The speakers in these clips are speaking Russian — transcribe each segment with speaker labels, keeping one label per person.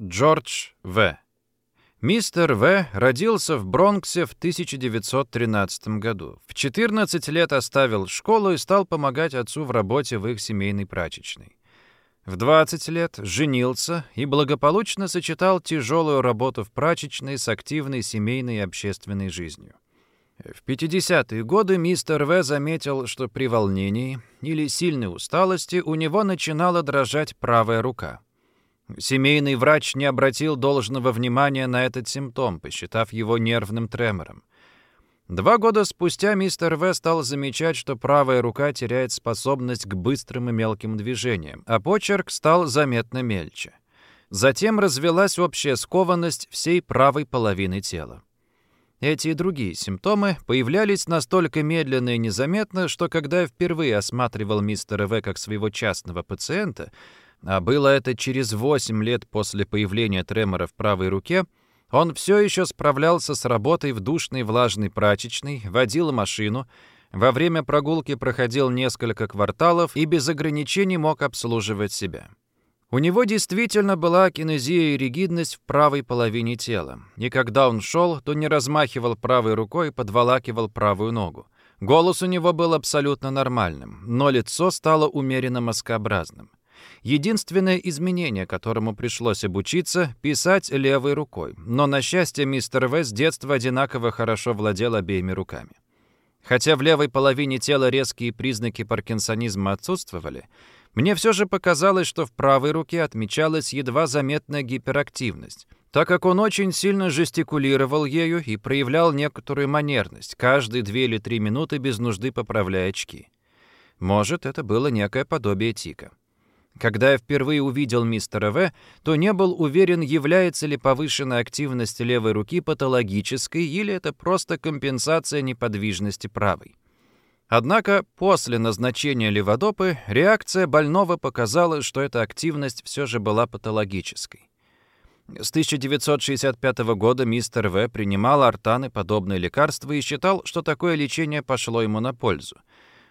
Speaker 1: Джордж В. Мистер В. родился в Бронксе в 1913 году. В 14 лет оставил школу и стал помогать отцу в работе в их семейной прачечной. В 20 лет женился и благополучно сочетал тяжелую работу в прачечной с активной семейной и общественной жизнью. В 50-е годы мистер В. заметил, что при волнении или сильной усталости у него начинала дрожать правая рука. Семейный врач не обратил должного внимания на этот симптом, посчитав его нервным тремором. Два года спустя мистер В. стал замечать, что правая рука теряет способность к быстрым и мелким движениям, а почерк стал заметно мельче. Затем развелась общая скованность всей правой половины тела. Эти и другие симптомы появлялись настолько медленно и незаметно, что когда я впервые осматривал мистера В. как своего частного пациента, а было это через 8 лет после появления тремора в правой руке, он все еще справлялся с работой в душной влажной прачечной, водил машину, во время прогулки проходил несколько кварталов и без ограничений мог обслуживать себя. У него действительно была кинезия и ригидность в правой половине тела, и когда он шел, то не размахивал правой рукой и подволакивал правую ногу. Голос у него был абсолютно нормальным, но лицо стало умеренно маскообразным. Единственное изменение, которому пришлось обучиться, писать левой рукой. Но, на счастье, мистер В. с детства одинаково хорошо владел обеими руками. Хотя в левой половине тела резкие признаки паркинсонизма отсутствовали, мне все же показалось, что в правой руке отмечалась едва заметная гиперактивность, так как он очень сильно жестикулировал ею и проявлял некоторую манерность, каждые две или три минуты без нужды поправляя очки. Может, это было некое подобие тика. Когда я впервые увидел мистера В, то не был уверен, является ли повышенная активность левой руки патологической или это просто компенсация неподвижности правой. Однако после назначения леводопы реакция больного показала, что эта активность все же была патологической. С 1965 года мистер В принимал артаны подобные лекарства и считал, что такое лечение пошло ему на пользу –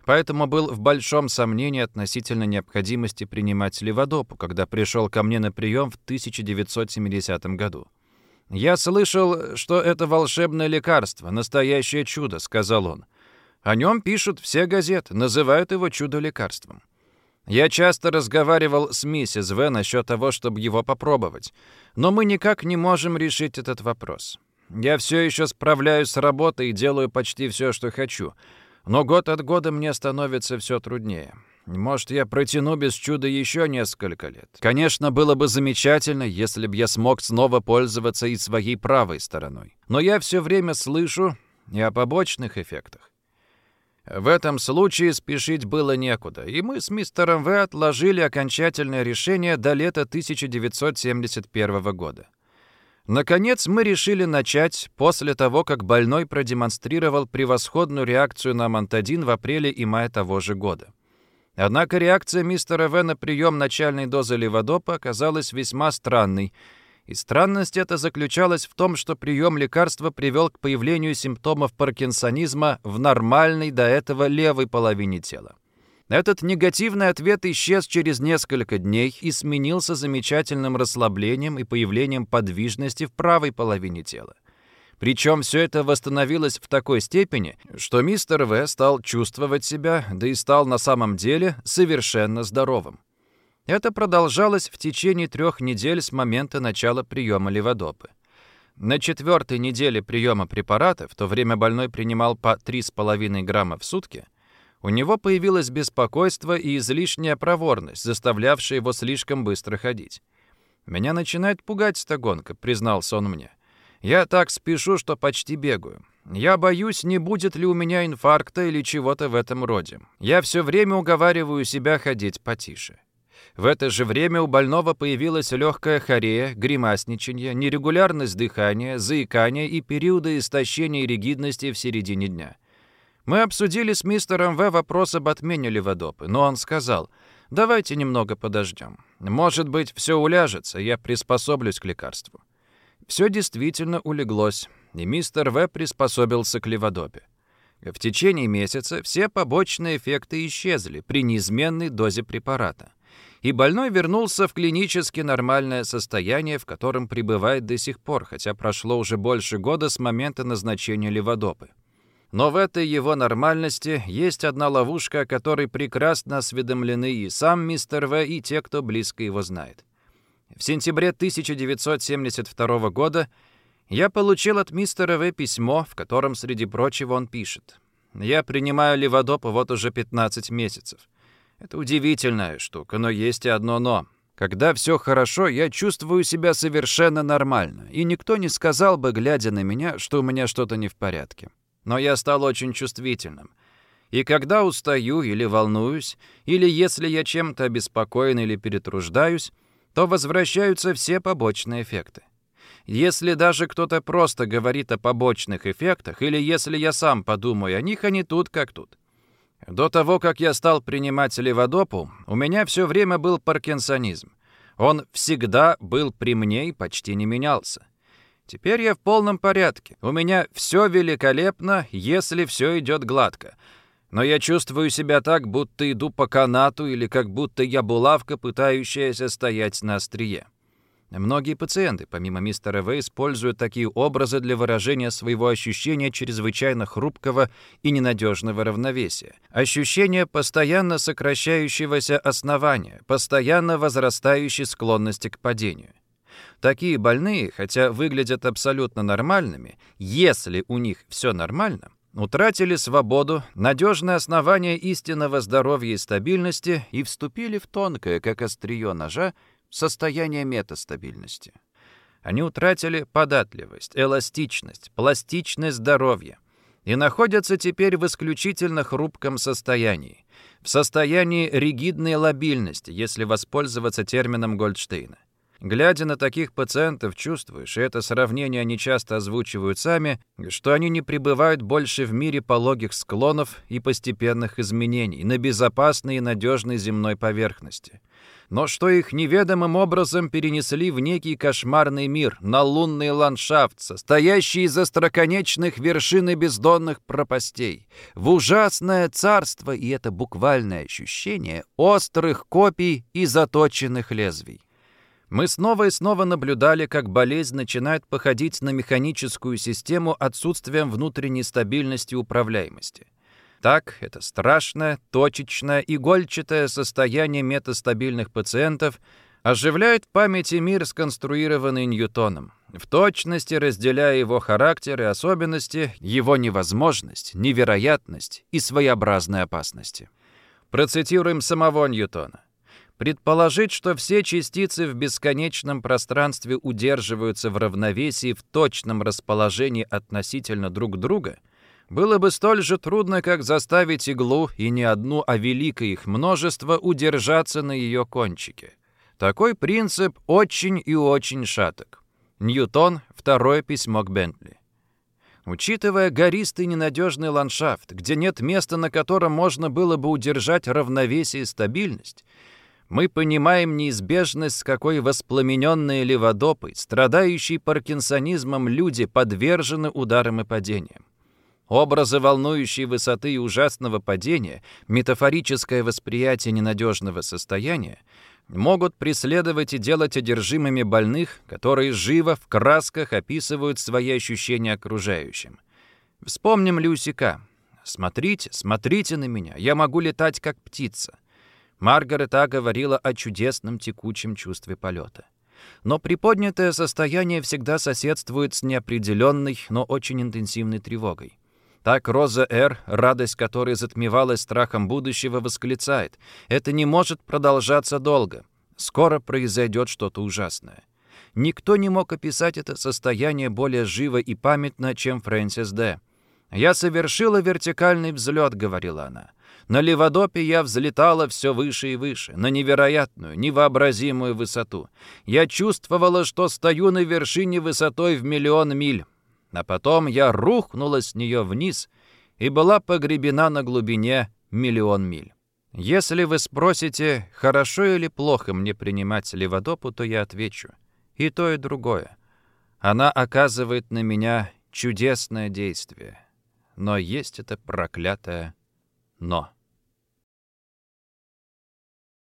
Speaker 1: поэтому был в большом сомнении относительно необходимости принимать леводопу, когда пришел ко мне на прием в 1970 году. «Я слышал, что это волшебное лекарство, настоящее чудо», — сказал он. «О нем пишут все газеты, называют его чудо-лекарством». Я часто разговаривал с миссис В насчет того, чтобы его попробовать, но мы никак не можем решить этот вопрос. Я все еще справляюсь с работой и делаю почти все, что хочу — но год от года мне становится все труднее. Может, я протяну без чуда еще несколько лет. Конечно, было бы замечательно, если бы я смог снова пользоваться и своей правой стороной. Но я все время слышу и о побочных эффектах. В этом случае спешить было некуда, и мы с мистером В отложили окончательное решение до лета 1971 года. Наконец, мы решили начать после того, как больной продемонстрировал превосходную реакцию на Монтадин в апреле и мае того же года. Однако реакция мистера В на прием начальной дозы леводопа оказалась весьма странной, и странность эта заключалась в том, что прием лекарства привел к появлению симптомов паркинсонизма в нормальной до этого левой половине тела. Этот негативный ответ исчез через несколько дней и сменился замечательным расслаблением и появлением подвижности в правой половине тела. Причем все это восстановилось в такой степени, что мистер В стал чувствовать себя, да и стал на самом деле совершенно здоровым. Это продолжалось в течение трех недель с момента начала приема леводопы. На четвертой неделе приема препарата, в то время больной принимал по 3,5 грамма в сутки, у него появилось беспокойство и излишняя проворность, заставлявшая его слишком быстро ходить. «Меня начинает пугать эта гонка», — признался он мне. «Я так спешу, что почти бегаю. Я боюсь, не будет ли у меня инфаркта или чего-то в этом роде. Я все время уговариваю себя ходить потише». В это же время у больного появилась легкая хорея, гримасничание, нерегулярность дыхания, заикание и периоды истощения и ригидности в середине дня. Мы обсудили с мистером В. вопрос об отмене леводопы, но он сказал, давайте немного подождем. Может быть, все уляжется, я приспособлюсь к лекарству. Все действительно улеглось, и мистер В. приспособился к леводопе. В течение месяца все побочные эффекты исчезли при неизменной дозе препарата. и больной вернулся в клинически нормальное состояние, в котором пребывает до сих пор, хотя прошло уже больше года с момента назначения леводопы. Но в этой его нормальности есть одна ловушка, о которой прекрасно осведомлены и сам мистер В, и те, кто близко его знает. В сентябре 1972 года я получил от мистера В письмо, в котором, среди прочего, он пишет. «Я принимаю леводоп вот уже 15 месяцев. Это удивительная штука, но есть и одно «но». Когда все хорошо, я чувствую себя совершенно нормально, и никто не сказал бы, глядя на меня, что у меня что-то не в порядке. Но я стал очень чувствительным. И когда устаю или волнуюсь, или если я чем-то обеспокоен или перетруждаюсь, то возвращаются все побочные эффекты. Если даже кто-то просто говорит о побочных эффектах, или если я сам подумаю о них, они тут как тут. До того, как я стал принимать леводопу, у меня все время был паркинсонизм. Он всегда был при мне и почти не менялся. Теперь я в полном порядке. У меня все великолепно, если все идет гладко. Но я чувствую себя так, будто иду по канату или как будто я булавка, пытающаяся стоять на острие. Многие пациенты, помимо мистера В, используют такие образы для выражения своего ощущения чрезвычайно хрупкого и ненадежного равновесия. Ощущение постоянно сокращающегося основания, постоянно возрастающей склонности к падению. Такие больные, хотя выглядят абсолютно нормальными, если у них все нормально, утратили свободу, надежное основание истинного здоровья и стабильности и вступили в тонкое, как острие ножа, состояние метастабильности. Они утратили податливость, эластичность, пластичность здоровья и находятся теперь в исключительно хрупком состоянии, в состоянии ригидной лобильности, если воспользоваться термином Гольдштейна. Глядя на таких пациентов, чувствуешь, и это сравнение они часто озвучивают сами, что они не пребывают больше в мире пологих склонов и постепенных изменений на безопасной и надежной земной поверхности но что их неведомым образом перенесли в некий кошмарный мир, на лунный ландшафт, состоящий из остроконечных вершин и бездонных пропастей, в ужасное царство, и это буквальное ощущение, острых копий и заточенных лезвий. Мы снова и снова наблюдали, как болезнь начинает походить на механическую систему отсутствием внутренней стабильности и управляемости. Так, это страшное, точечное, игольчатое состояние метастабильных пациентов оживляет в памяти мир, сконструированный Ньютоном, в точности разделяя его характер и особенности, его невозможность, невероятность и своеобразные опасности. Процитируем самого Ньютона. Предположить, что все частицы в бесконечном пространстве удерживаются в равновесии в точном расположении относительно друг друга – было бы столь же трудно, как заставить иглу, и не одну, а великое их множество, удержаться на ее кончике. Такой принцип очень и очень шаток. Ньютон, второе письмо к Бентли. Учитывая гористый ненадежный ландшафт, где нет места, на котором можно было бы удержать равновесие и стабильность, мы понимаем неизбежность, с какой воспламененные леводопы, страдающие паркинсонизмом люди подвержены ударам и падениям. Образы волнующей высоты и ужасного падения, метафорическое восприятие ненадежного состояния могут преследовать и делать одержимыми больных, которые живо в красках описывают свои ощущения окружающим. Вспомним Люсика. «Смотрите, смотрите на меня, я могу летать, как птица». Маргарет А. говорила о чудесном текучем чувстве полета. Но приподнятое состояние всегда соседствует с неопределенной, но очень интенсивной тревогой. Так Роза Р., радость которой затмевалась страхом будущего, восклицает. «Это не может продолжаться долго. Скоро произойдет что-то ужасное». Никто не мог описать это состояние более живо и памятно, чем Фрэнсис Д. «Я совершила вертикальный взлет», — говорила она. «На Леводопе я взлетала все выше и выше, на невероятную, невообразимую высоту. Я чувствовала, что стою на вершине высотой в миллион миль. А потом я рухнула с нее вниз и была погребена на глубине миллион миль. Если вы спросите, хорошо или плохо мне принимать леводопу, то я отвечу. И то, и другое. Она оказывает на меня чудесное действие. Но есть это проклятое «но».